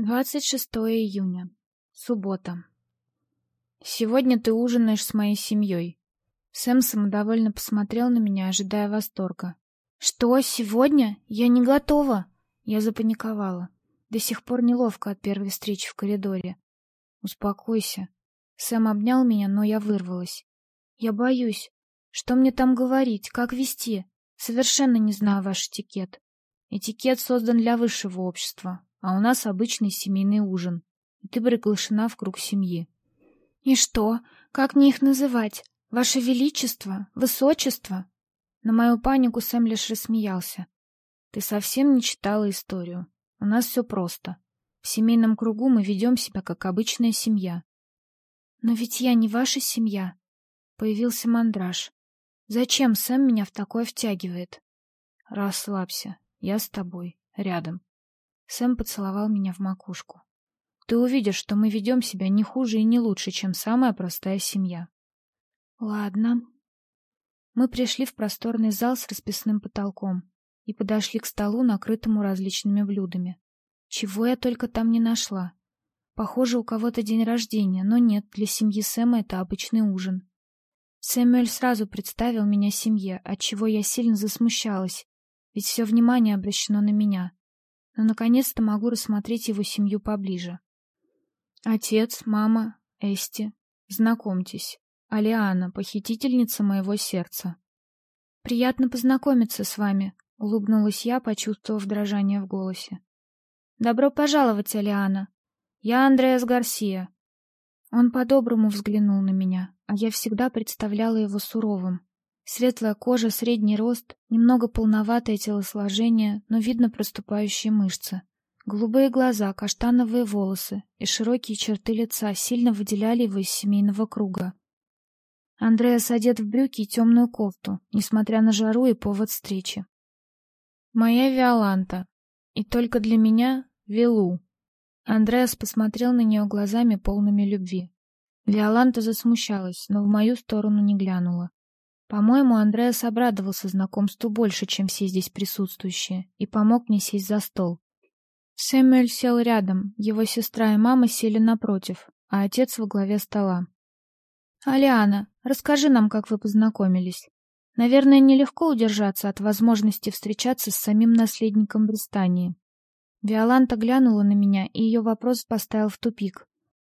26 июня. Суббота. Сегодня ты ужинаешь с моей семьей. Сэм самодовольно посмотрел на меня, ожидая восторга. Что, сегодня? Я не готова. Я запаниковала. До сих пор неловко от первой встречи в коридоре. Успокойся. Сэм обнял меня, но я вырвалась. Я боюсь. Что мне там говорить, как вести? Совершенно не знаю ваш этикет. Этикет создан для высшего общества, а у нас обычный семейный ужин. И ты приглашена в круг семьи. И что? Как мне их называть? Ваше величество, высочество? На мою панику Сэм лишь рассмеялся. Ты совсем не читала историю. У нас все просто. В семейном кругу мы ведем себя как обычная семья. Но ведь я не ваша семья. Появился мандраж. Зачем Сэм меня в такое втягивает? Расслабься. Я с тобой. Рядом. Сэм поцеловал меня в макушку. Ты увидишь, что мы ведем себя не хуже и не лучше, чем самая простая семья. Ладно. Мы пришли в просторный зал с расписным потолком и подошли к столу, накрытому различными блюдами. Чего я только там не нашла. Похоже, у кого-то день рождения, но нет, для семьи Сэма это обычный ужин. Сэмюэль сразу представил меня семье, от чего я сильно засмущалась, ведь все внимание обращено на меня но наконец-то могу рассмотреть его семью поближе. Отец, мама, Эсти. Знакомьтесь. Алиана, похитительница моего сердца. Приятно познакомиться с вами, улыбнулась я, почувствовав дрожание в голосе. Добро пожаловать, Алиана. Я Андреас Гарсия. Он по-доброму взглянул на меня, а я всегда представляла его суровым, Светлая кожа, средний рост, немного полноватое телосложение, но видно проступающие мышцы. Голубые глаза, каштановые волосы и широкие черты лица сильно выделяли его из семейного круга. Андреас одет в брюки и темную кофту, несмотря на жару и повод встречи. Моя Виоланта. И только для меня Вилу. Андреас посмотрел на нее глазами полными любви. Виоланта засмущалась, но в мою сторону не глянула. По-моему, Андреас обрадовался знакомству больше, чем все здесь присутствующие, и помог мне сесть за стол. Сэмюэль сел рядом, его сестра и мама сели напротив, а отец во главе стола. «Алиана, расскажи нам, как вы познакомились. Наверное, нелегко удержаться от возможности встречаться с самим наследником Бристании». Виоланта глянула на меня, и ее вопрос поставил в тупик.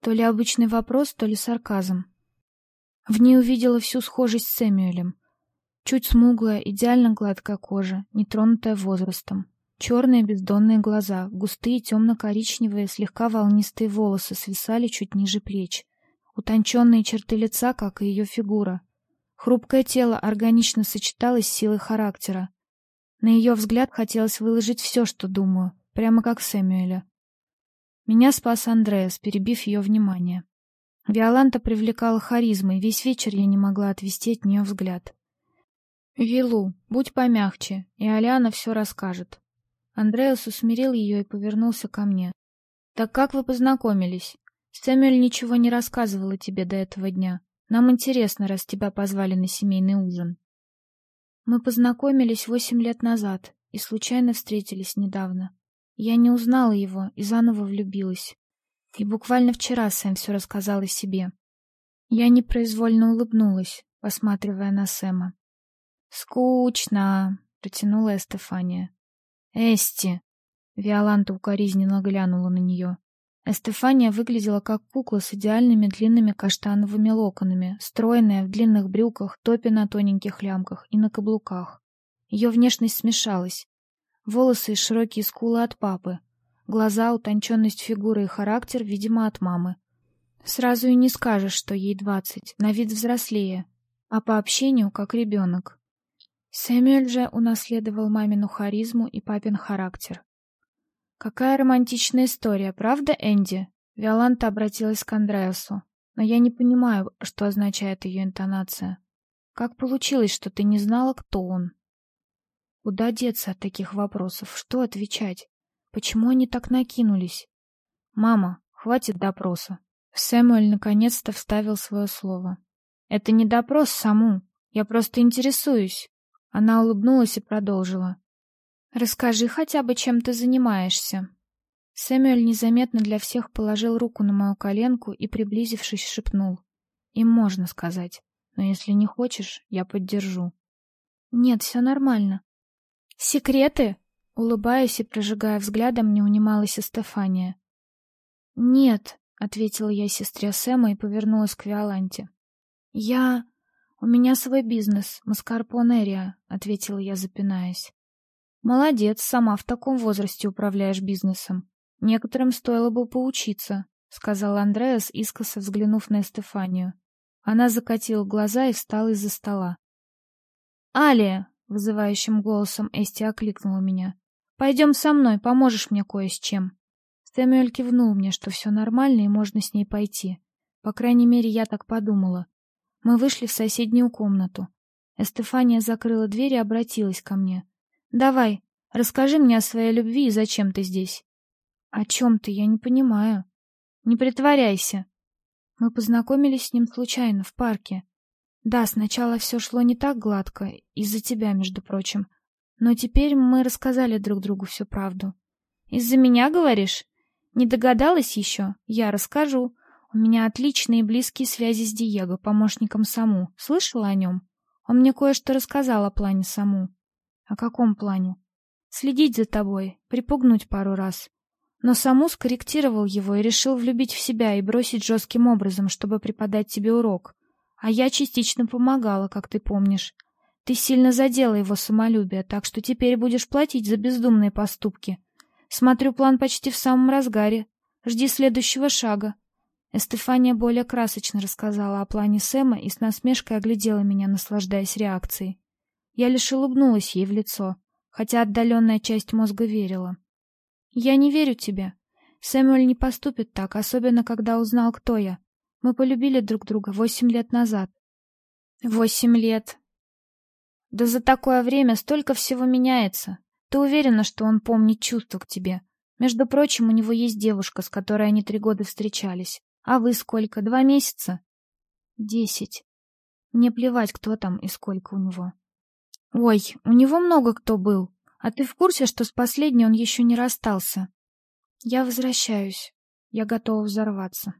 То ли обычный вопрос, то ли сарказм. В ней увидела всю схожесть с Сэмюэлем. Чуть смуглая, идеально гладкая кожа, нетронутая возрастом. Черные бездонные глаза, густые темно-коричневые, слегка волнистые волосы свисали чуть ниже плеч. Утонченные черты лица, как и ее фигура. Хрупкое тело органично сочеталось с силой характера. На ее взгляд хотелось выложить все, что думаю, прямо как Сэмюэля. Меня спас Андреас, перебив ее внимание. Виоланта привлекала харизмой, весь вечер я не могла отвести от нее взгляд. «Вилу, будь помягче, и Аляна все расскажет». Андреас усмирил ее и повернулся ко мне. «Так как вы познакомились? Сэмюэль ничего не рассказывала тебе до этого дня. Нам интересно, раз тебя позвали на семейный ужин». Мы познакомились восемь лет назад и случайно встретились недавно. Я не узнала его и заново влюбилась. И буквально вчера Сэм все рассказал о себе. Я непроизвольно улыбнулась, посматривая на Сэма. «Скучно», — протянула Эстефания. «Эсти!» — Виоланта укоризненно глянула на нее. Эстефания выглядела как кукла с идеальными длинными каштановыми локонами, стройная в длинных брюках, топе на тоненьких лямках и на каблуках. Ее внешность смешалась. Волосы и широкие скулы от папы, Глаза, утонченность фигуры и характер, видимо, от мамы. Сразу и не скажешь, что ей двадцать, на вид взрослее, а по общению как ребенок. Сэмюэль же унаследовал мамину харизму и папин характер. Какая романтичная история, правда, Энди? Виоланта обратилась к Андреасу. Но я не понимаю, что означает ее интонация. Как получилось, что ты не знала, кто он? Куда деться от таких вопросов? Что отвечать? Почему они так накинулись? Мама, хватит допроса. Сэмюэль наконец-то вставил свое слово. Это не допрос саму. Я просто интересуюсь. Она улыбнулась и продолжила. Расскажи хотя бы, чем ты занимаешься. Сэмюэль незаметно для всех положил руку на мою коленку и, приблизившись, шепнул. «Им можно сказать, но если не хочешь, я поддержу». «Нет, все нормально». «Секреты?» Улыбаясь и прожигая взглядом, не унималась Стефания. «Нет», — ответила я сестре Сэма и повернулась к Виоланте. «Я... У меня свой бизнес, Маскарпонерия», — ответила я, запинаясь. «Молодец, сама в таком возрасте управляешь бизнесом. Некоторым стоило бы поучиться», — сказал Андреас, искоса взглянув на Стефанию. Она закатила глаза и встала из-за стола. «Алия!» — вызывающим голосом Эсти окликнула меня. «Пойдем со мной, поможешь мне кое с чем». Сэмюэль кивнул мне, что все нормально и можно с ней пойти. По крайней мере, я так подумала. Мы вышли в соседнюю комнату. Эстефания закрыла дверь и обратилась ко мне. «Давай, расскажи мне о своей любви и зачем ты здесь?» «О чем ты? Я не понимаю». «Не притворяйся». Мы познакомились с ним случайно, в парке. Да, сначала все шло не так гладко, из-за тебя, между прочим. Но теперь мы рассказали друг другу всю правду. «Из-за меня, говоришь?» Не догадалась еще? Я расскажу. У меня отличные близкие связи с Диего, помощником Саму. Слышала о нем? Он мне кое-что рассказал о плане Саму. О каком плане? Следить за тобой, припугнуть пару раз. Но Саму скорректировал его и решил влюбить в себя и бросить жестким образом, чтобы преподать тебе урок. А я частично помогала, как ты помнишь. Ты сильно задела его самолюбие, так что теперь будешь платить за бездумные поступки. Смотрю, план почти в самом разгаре. Жди следующего шага. Эстефания более красочно рассказала о плане Сэма и с насмешкой оглядела меня, наслаждаясь реакцией. Я лишь улыбнулась ей в лицо, хотя отдаленная часть мозга верила. «Я не верю тебе. Сэмюэль не поступит так, особенно когда узнал, кто я. Мы полюбили друг друга восемь лет назад». «Восемь лет. Да за такое время столько всего меняется. Ты уверена, что он помнит чувства к тебе? Между прочим, у него есть девушка, с которой они три года встречались. А вы сколько? Два месяца? Десять. Мне плевать, кто там и сколько у него. Ой, у него много кто был. А ты в курсе, что с последней он еще не расстался? Я возвращаюсь. Я готова взорваться.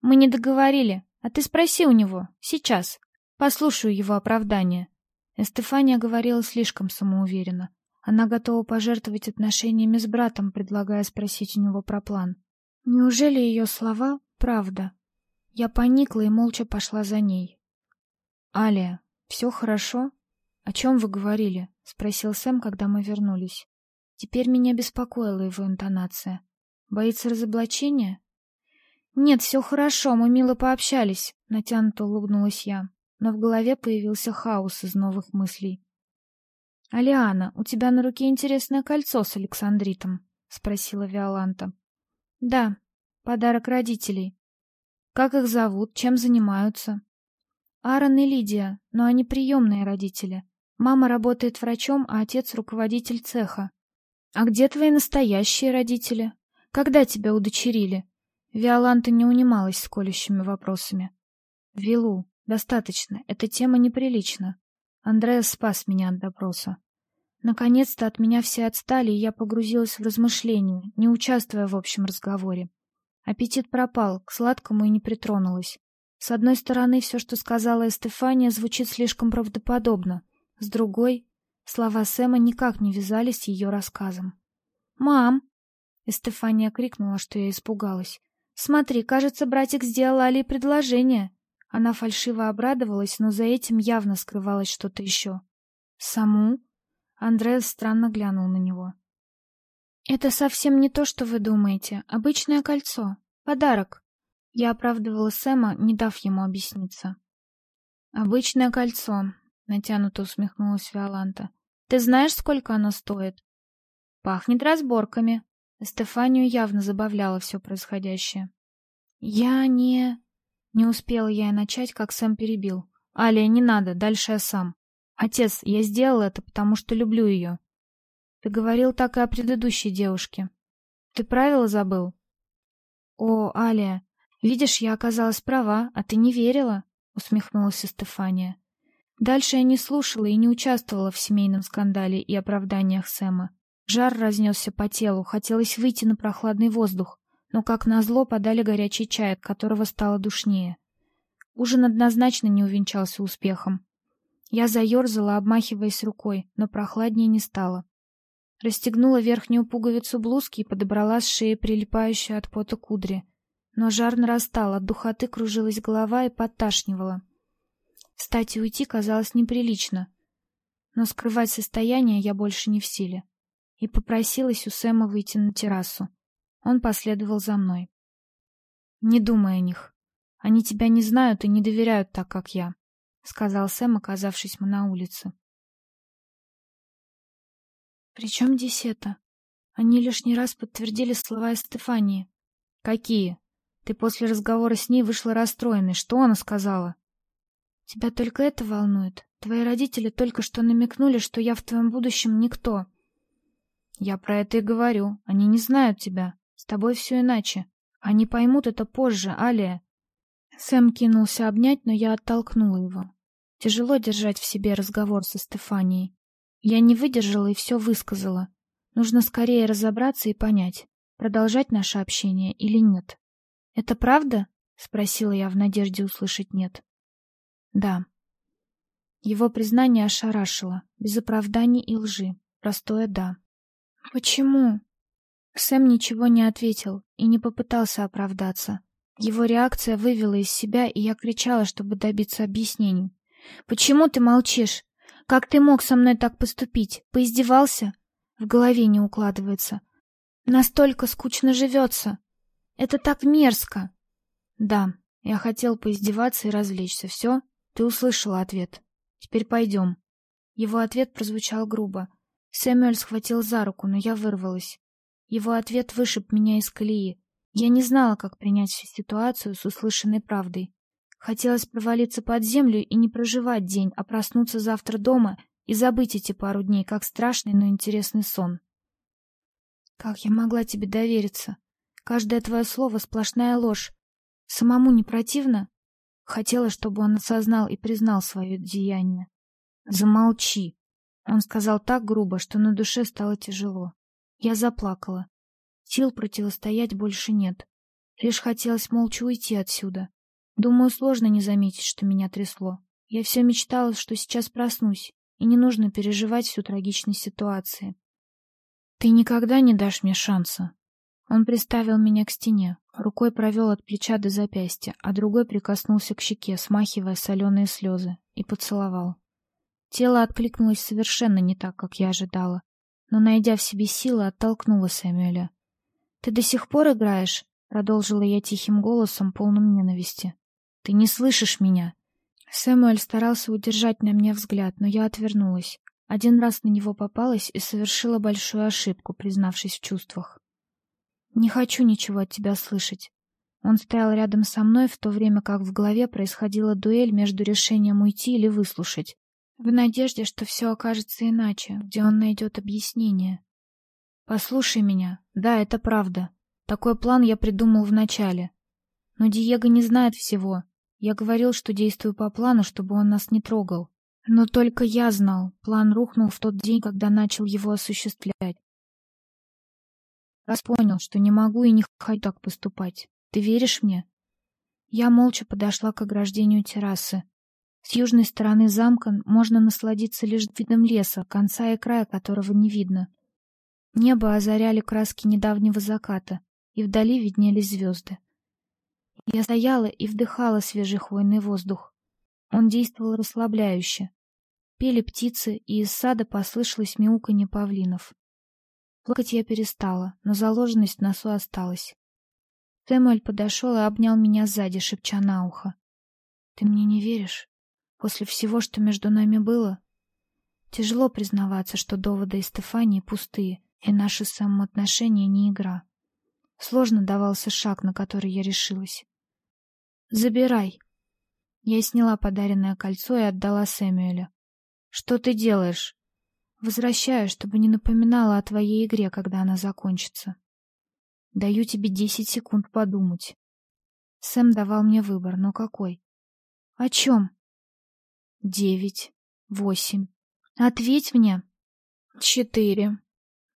Мы не договорили. А ты спроси у него. Сейчас. Послушаю его оправдание. Эстефания говорила слишком самоуверенно. Она готова пожертвовать отношениями с братом, предлагая спросить у него про план. Неужели ее слова — правда? Я поникла и молча пошла за ней. «Алия, все хорошо? О чем вы говорили?» — спросил Сэм, когда мы вернулись. Теперь меня беспокоила его интонация. «Боится разоблачения?» «Нет, все хорошо, мы мило пообщались», — натянуто улыбнулась я. Но в голове появился хаос из новых мыслей. «Алиана, у тебя на руке интересное кольцо с Александритом?» — спросила Виоланта. «Да, подарок родителей. Как их зовут, чем занимаются?» «Аарон и Лидия, но они приемные родители. Мама работает врачом, а отец — руководитель цеха. А где твои настоящие родители? Когда тебя удочерили?» Виоланта не унималась с колющими вопросами. «Вилу, достаточно, эта тема неприлична. Андреас спас меня от допроса. Наконец-то от меня все отстали, и я погрузилась в размышления, не участвуя в общем разговоре. Аппетит пропал, к сладкому и не притронулась. С одной стороны, все, что сказала Эстефания, звучит слишком правдоподобно. С другой, слова Сэма никак не вязались с ее рассказом. «Мам!» Эстефания крикнула, что я испугалась. «Смотри, кажется, братик сделал Али предложение. Она фальшиво обрадовалась, но за этим явно скрывалось что-то еще. «Саму?» Андреас странно глянул на него. «Это совсем не то, что вы думаете. Обычное кольцо. Подарок». Я оправдывала Сэма, не дав ему объясниться. «Обычное кольцо», — натянуто усмехнулась Виоланта. «Ты знаешь, сколько оно стоит?» «Пахнет разборками». Стефанию явно забавляло все происходящее. «Я не...» Не успела я и начать, как Сэм перебил. «Алия, не надо, дальше я сам. Отец, я сделал это, потому что люблю ее». «Ты говорил так и о предыдущей девушке. Ты правила забыл?» «О, Алия, видишь, я оказалась права, а ты не верила?» — усмехнулась Стефания. Дальше я не слушала и не участвовала в семейном скандале и оправданиях Сэма. Жар разнесся по телу, хотелось выйти на прохладный воздух, но, как назло, подали горячий чай, от которого стало душнее. Ужин однозначно не увенчался успехом. Я заерзала, обмахиваясь рукой, но прохладнее не стало. Расстегнула верхнюю пуговицу блузки и подобрала с шеи прилипающую от пота кудри. Но жар нарастал, от духоты кружилась голова и подташнивала. Встать уйти казалось неприлично, но скрывать состояние я больше не в силе. И попросилась у Сэма выйти на террасу. Он последовал за мной. «Не думай о них. Они тебя не знают и не доверяют так, как я», — сказал Сэм, оказавшись мы на улице. «При чем здесь это? Они лишний раз подтвердили слова Стефании». «Какие? Ты после разговора с ней вышла расстроенной. Что она сказала?» «Тебя только это волнует? Твои родители только что намекнули, что я в твоем будущем никто». «Я про это и говорю. Они не знают тебя. Тобой все иначе. Они поймут это позже, Алия. Сэм кинулся обнять, но я оттолкнула его. Тяжело держать в себе разговор со Стефанией. Я не выдержала и все высказала. Нужно скорее разобраться и понять, продолжать наше общение или нет. «Это правда?» — спросила я в надежде услышать «нет». «Да». Его признание ошарашило, без оправданий и лжи. Простое «да». «Почему?» Сэм ничего не ответил и не попытался оправдаться. Его реакция вывела из себя, и я кричала, чтобы добиться объяснений. «Почему ты молчишь? Как ты мог со мной так поступить? Поиздевался?» В голове не укладывается. «Настолько скучно живется. Это так мерзко!» «Да, я хотел поиздеваться и развлечься. Все? Ты услышала ответ. Теперь пойдем». Его ответ прозвучал грубо. Сэмюэль схватил за руку, но я вырвалась. Его ответ вышиб меня из колеи. Я не знала, как принять всю ситуацию с услышанной правдой. Хотелось провалиться под землю и не проживать день, а проснуться завтра дома и забыть эти пару дней, как страшный, но интересный сон. Как я могла тебе довериться? Каждое твое слово — сплошная ложь. Самому не противно? Хотела, чтобы он осознал и признал свое деяние. Замолчи. Он сказал так грубо, что на душе стало тяжело. Я заплакала. Сил противостоять больше нет. Лишь хотелось молча уйти отсюда. Думаю, сложно не заметить, что меня трясло. Я все мечтала, что сейчас проснусь, и не нужно переживать всю трагичность ситуации. Ты никогда не дашь мне шанса. Он приставил меня к стене, рукой провел от плеча до запястья, а другой прикоснулся к щеке, смахивая соленые слезы, и поцеловал. Тело откликнулось совершенно не так, как я ожидала но, найдя в себе силы, оттолкнула Сэмюэля. «Ты до сих пор играешь?» — продолжила я тихим голосом, полным ненависти. «Ты не слышишь меня!» Сэмюэль старался удержать на мне взгляд, но я отвернулась. Один раз на него попалась и совершила большую ошибку, признавшись в чувствах. «Не хочу ничего от тебя слышать». Он стоял рядом со мной, в то время как в голове происходила дуэль между решением уйти или выслушать в надежде, что все окажется иначе, где он найдет объяснение. Послушай меня. Да, это правда. Такой план я придумал вначале. Но Диего не знает всего. Я говорил, что действую по плану, чтобы он нас не трогал. Но только я знал, план рухнул в тот день, когда начал его осуществлять. Раз понял, что не могу и не хочу так поступать. Ты веришь мне? Я молча подошла к ограждению террасы, с южной стороны замка можно насладиться лишь видом леса, конца и края которого не видно. Небо озаряли краски недавнего заката, и вдали виднелись звезды. Я стояла и вдыхала свежий хвойный воздух. Он действовал расслабляюще. Пели птицы, и из сада послышалось мяуканье павлинов. Плакать я перестала, но заложенность в носу осталась. Сэмюэль подошел и обнял меня сзади, шепча на ухо. — Ты мне не веришь? После всего, что между нами было, тяжело признаваться, что доводы из Стефании пустые, и наши самоотношения не игра. Сложно давался шаг, на который я решилась. «Забирай!» Я сняла подаренное кольцо и отдала Сэмюэлю. «Что ты делаешь?» «Возвращаю, чтобы не напоминала о твоей игре, когда она закончится. Даю тебе десять секунд подумать». Сэм давал мне выбор, но какой? «О чем?» Девять, восемь. Ответь мне. Четыре.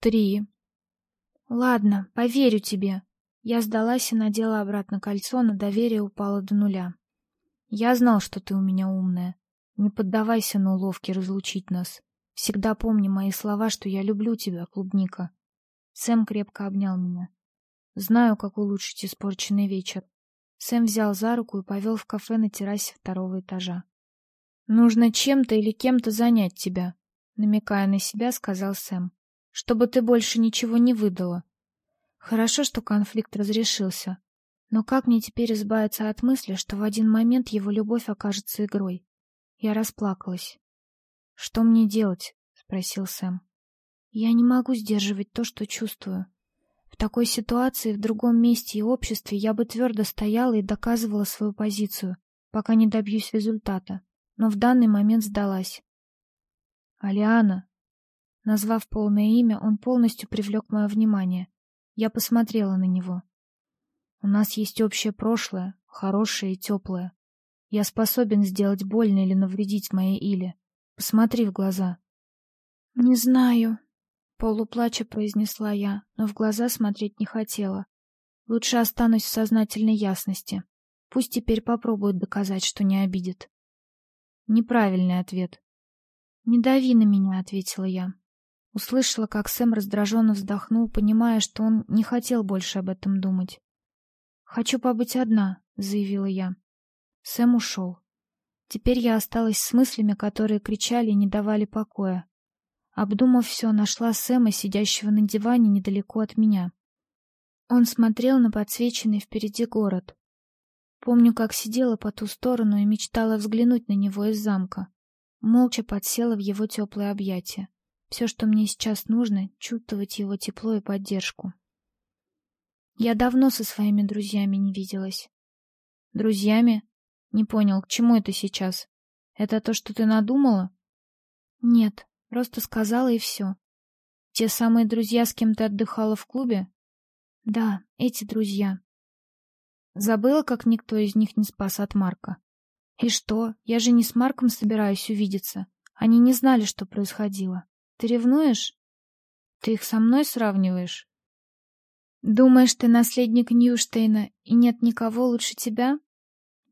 три. Ладно, поверю тебе. Я сдалась и надела обратно кольцо, но доверие упало до нуля. Я знал, что ты у меня умная. Не поддавайся на уловки разлучить нас. Всегда помни мои слова, что я люблю тебя, клубника. Сэм крепко обнял меня. Знаю, как улучшить испорченный вечер. Сэм взял за руку и повел в кафе на террасе второго этажа. Нужно чем-то или кем-то занять тебя, намекая на себя, сказал Сэм, чтобы ты больше ничего не выдала. Хорошо, что конфликт разрешился. Но как мне теперь избавиться от мысли, что в один момент его любовь окажется игрой? Я расплакалась. Что мне делать? спросил Сэм. Я не могу сдерживать то, что чувствую. В такой ситуации, в другом месте и обществе я бы твердо стояла и доказывала свою позицию, пока не добьюсь результата. Но в данный момент сдалась. Алиана, назвав полное имя, он полностью привлек мое внимание. Я посмотрела на него. У нас есть общее прошлое, хорошее и теплое. Я способен сделать больно или навредить моей Иле. Посмотри в глаза. Не знаю, полуплача произнесла я, но в глаза смотреть не хотела. Лучше останусь в сознательной ясности. Пусть теперь попробует доказать, что не обидит. Неправильный ответ. Не дави на меня, ответила я. Услышала, как Сэм раздраженно вздохнул, понимая, что он не хотел больше об этом думать. «Хочу побыть одна», — заявила я. Сэм ушел. Теперь я осталась с мыслями, которые кричали и не давали покоя. Обдумав все, нашла Сэма, сидящего на диване недалеко от меня. Он смотрел на подсвеченный впереди город. Помню, как сидела по ту сторону и мечтала взглянуть на него из замка. Молча подсела в его теплые объятия. Все, что мне сейчас нужно, чувствовать его тепло и поддержку. Я давно со своими друзьями не виделась. Друзьями? Не понял, к чему это сейчас? Это то, что ты надумала? Нет, просто сказала и все. Те самые друзья, с кем ты отдыхала в клубе? Да, эти друзья. Забыла, как никто из них не спас от Марка. И что? Я же не с Марком собираюсь увидеться. Они не знали, что происходило. Ты ревнуешь? Ты их со мной сравниваешь? Думаешь, ты наследник Ньюштейна и нет никого лучше тебя?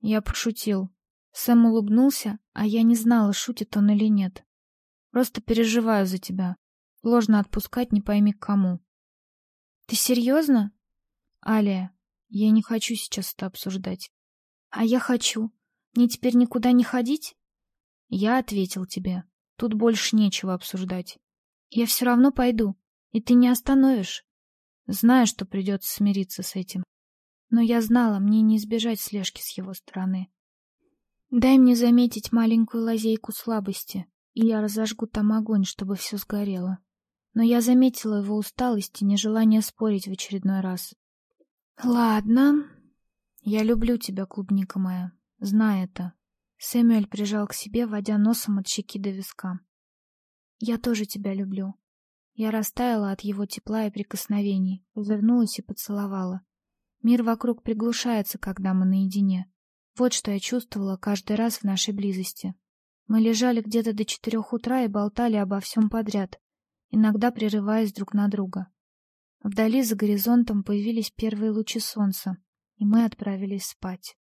Я пошутил. Сэм улыбнулся, а я не знала, шутит он или нет. Просто переживаю за тебя. Сложно отпускать не пойми к кому. Ты серьезно? Алия, я не хочу сейчас это обсуждать. А я хочу. Мне теперь никуда не ходить? Я ответил тебе. Тут больше нечего обсуждать. Я все равно пойду, и ты не остановишь. Знаю, что придется смириться с этим. Но я знала, мне не избежать слежки с его стороны. Дай мне заметить маленькую лазейку слабости, и я разожгу там огонь, чтобы все сгорело. Но я заметила его усталость и нежелание спорить в очередной раз. Ладно. Я люблю тебя, клубника моя. Знай это. Сэмюэль прижал к себе, водя носом от щеки до виска. «Я тоже тебя люблю». Я растаяла от его тепла и прикосновений, повернулась и поцеловала. Мир вокруг приглушается, когда мы наедине. Вот что я чувствовала каждый раз в нашей близости. Мы лежали где-то до четырех утра и болтали обо всем подряд, иногда прерываясь друг на друга. Вдали за горизонтом появились первые лучи солнца, и мы отправились спать.